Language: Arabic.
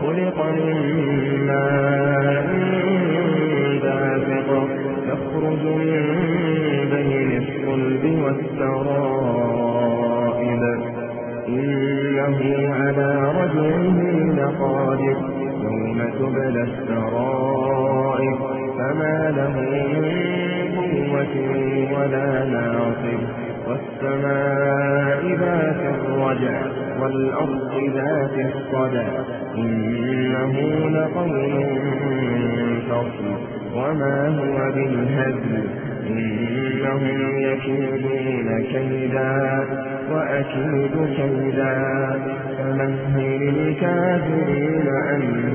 خلق من ماء دافق يخرج من بين الصلب والسرائب. إنه على رجله لقادر يوم تبلى السرائب. فما له من قوة ولا ناصر. والسماء الرجع والأرض ذات الصدع إنه لقول فصل وما هو بالهزل إنهم يكيدون كيدا وأكيد كيدا. فمهل الكافرين أمهل